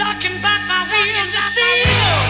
talking about my wheels of steel.